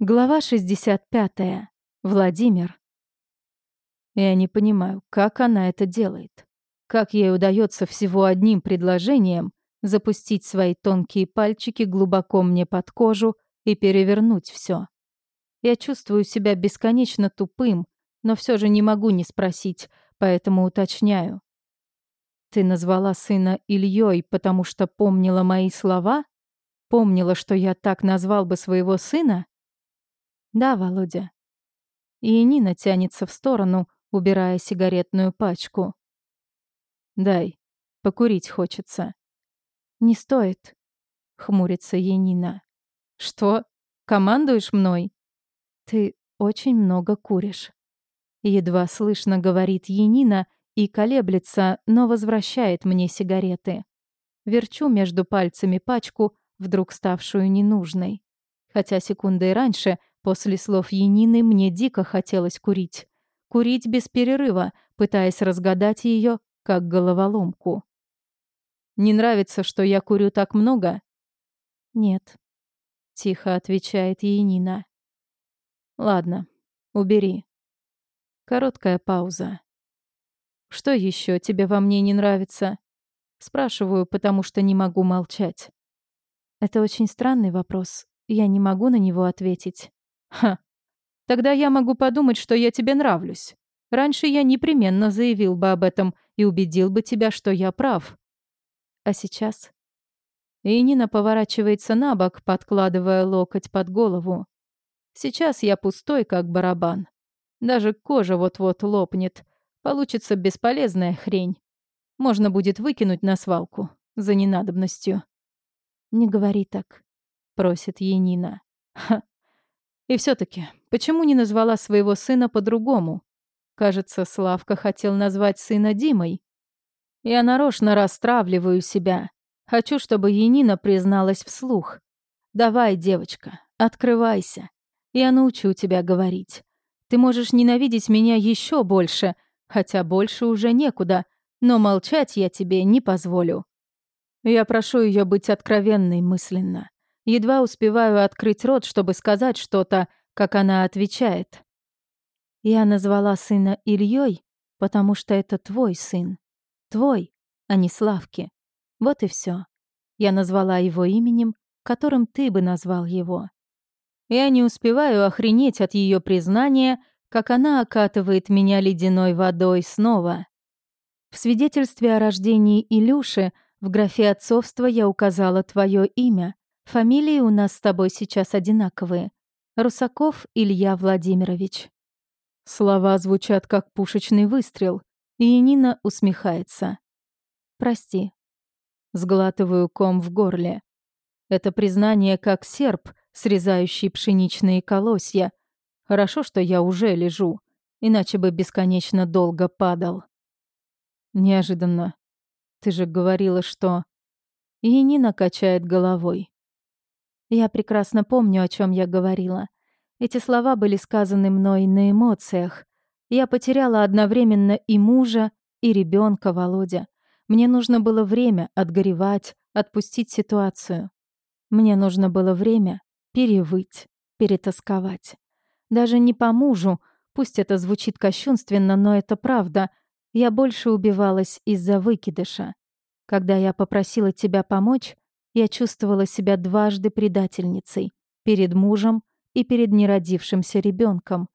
Глава 65. Владимир. Я не понимаю, как она это делает. Как ей удается всего одним предложением запустить свои тонкие пальчики глубоко мне под кожу и перевернуть все. Я чувствую себя бесконечно тупым, но все же не могу не спросить, поэтому уточняю. Ты назвала сына Ильей, потому что помнила мои слова? Помнила, что я так назвал бы своего сына? Да, Володя. И Нина тянется в сторону, убирая сигаретную пачку. Дай, покурить хочется. Не стоит, хмурится Енина. Что? Командуешь мной? Ты очень много куришь. Едва слышно говорит Енина и колеблется, но возвращает мне сигареты. Верчу между пальцами пачку, вдруг ставшую ненужной. Хотя секундой раньше После слов Янины мне дико хотелось курить. Курить без перерыва, пытаясь разгадать ее, как головоломку. «Не нравится, что я курю так много?» «Нет», — тихо отвечает Янина. «Ладно, убери». Короткая пауза. «Что еще тебе во мне не нравится?» Спрашиваю, потому что не могу молчать. Это очень странный вопрос. Я не могу на него ответить. Ха. Тогда я могу подумать, что я тебе нравлюсь. Раньше я непременно заявил бы об этом и убедил бы тебя, что я прав. А сейчас? И Нина поворачивается на бок, подкладывая локоть под голову. Сейчас я пустой, как барабан. Даже кожа вот-вот лопнет. Получится бесполезная хрень. Можно будет выкинуть на свалку за ненадобностью. «Не говори так», — просит Енина. «Ха, и все-таки, почему не назвала своего сына по-другому? Кажется, Славка хотел назвать сына Димой. Я нарочно расстравливаю себя. Хочу, чтобы Енина призналась вслух. «Давай, девочка, открывайся. Я научу тебя говорить. Ты можешь ненавидеть меня еще больше, хотя больше уже некуда, но молчать я тебе не позволю». Я прошу ее быть откровенной мысленно. Едва успеваю открыть рот, чтобы сказать что-то, как она отвечает. Я назвала сына Ильей, потому что это твой сын. Твой, а не Славки. Вот и все. Я назвала его именем, которым ты бы назвал его. Я не успеваю охренеть от ее признания, как она окатывает меня ледяной водой снова. В свидетельстве о рождении Илюши в графе отцовства я указала твое имя, Фамилии у нас с тобой сейчас одинаковые. Русаков Илья Владимирович». Слова звучат как пушечный выстрел, и Нина усмехается. «Прости». Сглатываю ком в горле. Это признание как серп, срезающий пшеничные колосья. Хорошо, что я уже лежу, иначе бы бесконечно долго падал. Неожиданно. Ты же говорила, что... И Нина качает головой. Я прекрасно помню, о чем я говорила. Эти слова были сказаны мной на эмоциях. Я потеряла одновременно и мужа, и ребенка Володя. Мне нужно было время отгоревать, отпустить ситуацию. Мне нужно было время перевыть, перетасковать. Даже не по мужу, пусть это звучит кощунственно, но это правда. Я больше убивалась из-за выкидыша. Когда я попросила тебя помочь, я чувствовала себя дважды предательницей перед мужем и перед неродившимся ребенком.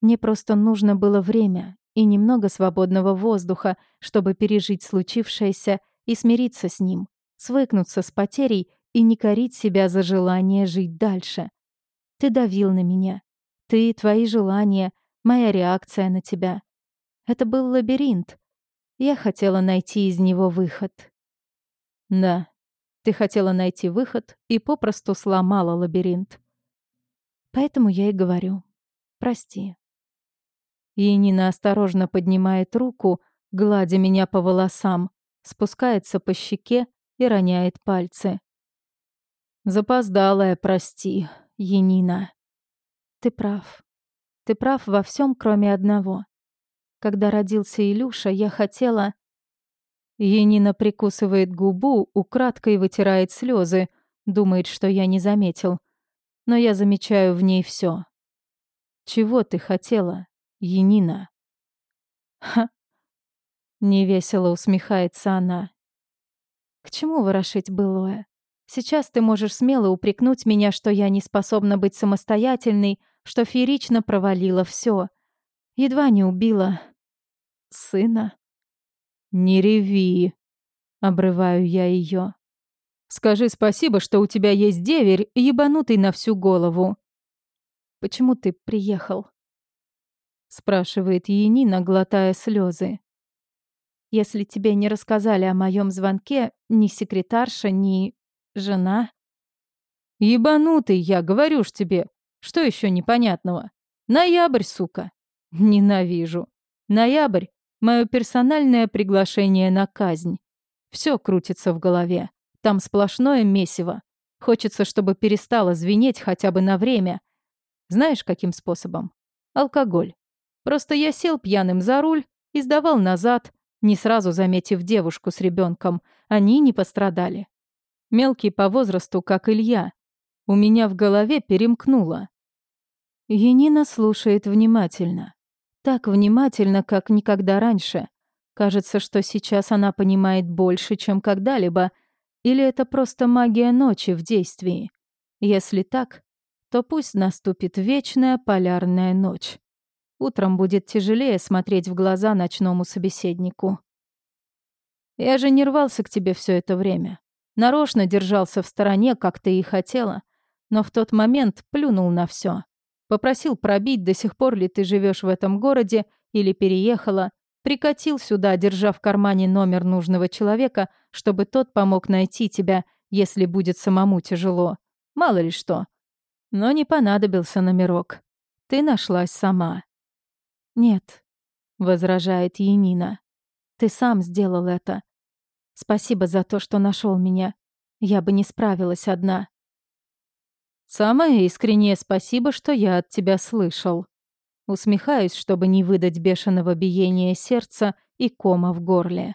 Мне просто нужно было время и немного свободного воздуха, чтобы пережить случившееся и смириться с ним, свыкнуться с потерей и не корить себя за желание жить дальше. Ты давил на меня. Ты, твои желания, моя реакция на тебя. Это был лабиринт. Я хотела найти из него выход. Да, ты хотела найти выход и попросту сломала лабиринт. Поэтому я и говорю. Прости. Енина осторожно поднимает руку, гладя меня по волосам, спускается по щеке и роняет пальцы. Запоздалая, прости, Енина. Ты прав. Ты прав во всем, кроме одного. Когда родился Илюша, я хотела... Енина прикусывает губу, украдкой вытирает слезы, думает, что я не заметил. но я замечаю в ней все. Чего ты хотела, Янина? Ха. Невесело усмехается она. К чему ворошить былое? Сейчас ты можешь смело упрекнуть меня, что я не способна быть самостоятельной, что феерично провалила все. Едва не убила сына. Не реви, обрываю я ее. Скажи спасибо, что у тебя есть деверь, ебанутый на всю голову. Почему ты приехал? спрашивает Енина, глотая слезы. Если тебе не рассказали о моем звонке ни секретарша, ни жена. Ебанутый, я говорю ж тебе. Что еще непонятного? Ноябрь, сука. Ненавижу. Ноябрь — мое персональное приглашение на казнь. Все крутится в голове. Там сплошное месиво. Хочется, чтобы перестало звенеть хотя бы на время. Знаешь, каким способом? Алкоголь. Просто я сел пьяным за руль и сдавал назад, не сразу заметив девушку с ребенком. Они не пострадали. Мелкий по возрасту, как Илья. У меня в голове перемкнуло. Енина слушает внимательно. Так внимательно, как никогда раньше. Кажется, что сейчас она понимает больше, чем когда-либо. Или это просто магия ночи в действии? Если так, то пусть наступит вечная полярная ночь. Утром будет тяжелее смотреть в глаза ночному собеседнику. Я же не рвался к тебе все это время. Нарочно держался в стороне, как ты и хотела. Но в тот момент плюнул на все. Попросил пробить, до сих пор ли ты живешь в этом городе или переехала. Прикатил сюда, держа в кармане номер нужного человека, чтобы тот помог найти тебя, если будет самому тяжело. Мало ли что. Но не понадобился номерок. Ты нашлась сама. «Нет», — возражает Енина. «Ты сам сделал это. Спасибо за то, что нашел меня. Я бы не справилась одна». «Самое искреннее спасибо, что я от тебя слышал». Усмехаюсь, чтобы не выдать бешеного биения сердца и кома в горле.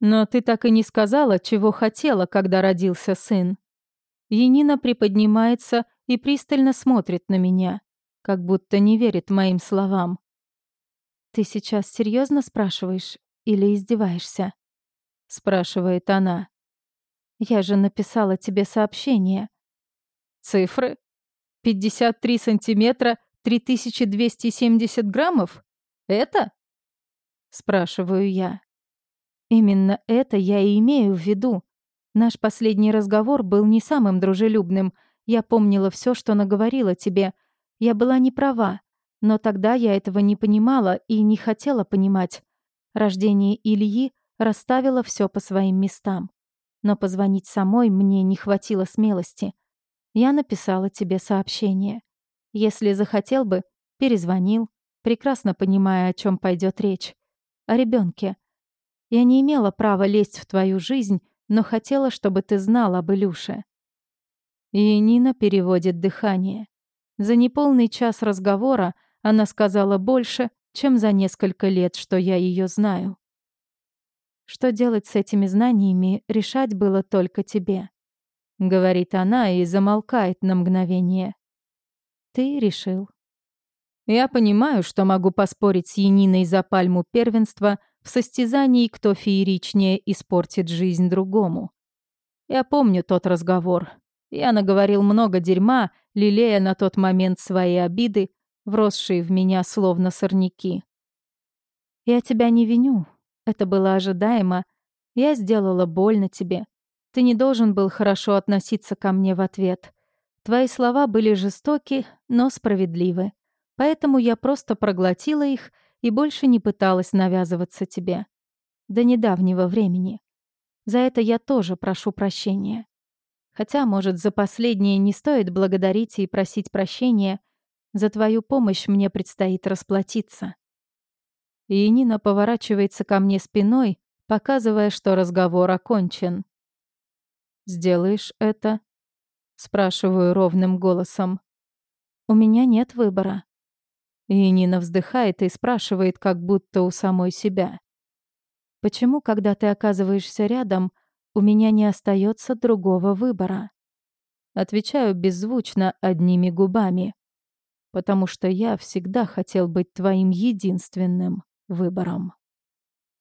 «Но ты так и не сказала, чего хотела, когда родился сын». Енина приподнимается и пристально смотрит на меня, как будто не верит моим словам. «Ты сейчас серьезно спрашиваешь или издеваешься?» — спрашивает она. «Я же написала тебе сообщение». «Цифры? 53 сантиметра, 3270 граммов? Это?» — спрашиваю я. «Именно это я и имею в виду. Наш последний разговор был не самым дружелюбным. Я помнила все, что наговорила тебе. Я была не права. Но тогда я этого не понимала и не хотела понимать. Рождение Ильи расставило все по своим местам. Но позвонить самой мне не хватило смелости. Я написала тебе сообщение. Если захотел бы, перезвонил, прекрасно понимая, о чем пойдет речь. О ребенке. Я не имела права лезть в твою жизнь, но хотела, чтобы ты знал об Илюше. И Нина переводит дыхание. За неполный час разговора она сказала больше, чем за несколько лет, что я ее знаю. Что делать с этими знаниями, решать было только тебе. Говорит она и замолкает на мгновение. Ты решил. Я понимаю, что могу поспорить с Яниной за пальму первенства в состязании, кто фееричнее испортит жизнь другому. Я помню тот разговор. Я наговорил много дерьма, лелея на тот момент свои обиды, вросшие в меня словно сорняки. «Я тебя не виню. Это было ожидаемо. Я сделала больно тебе. Ты не должен был хорошо относиться ко мне в ответ. Твои слова были жестоки, но справедливы. Поэтому я просто проглотила их и больше не пыталась навязываться тебе. До недавнего времени. За это я тоже прошу прощения. Хотя, может, за последнее не стоит благодарить и просить прощения, за твою помощь мне предстоит расплатиться». И Нина поворачивается ко мне спиной, показывая, что разговор окончен. «Сделаешь это?» — спрашиваю ровным голосом. «У меня нет выбора». И Нина вздыхает и спрашивает, как будто у самой себя. «Почему, когда ты оказываешься рядом, у меня не остается другого выбора?» Отвечаю беззвучно одними губами. Потому что я всегда хотел быть твоим единственным выбором.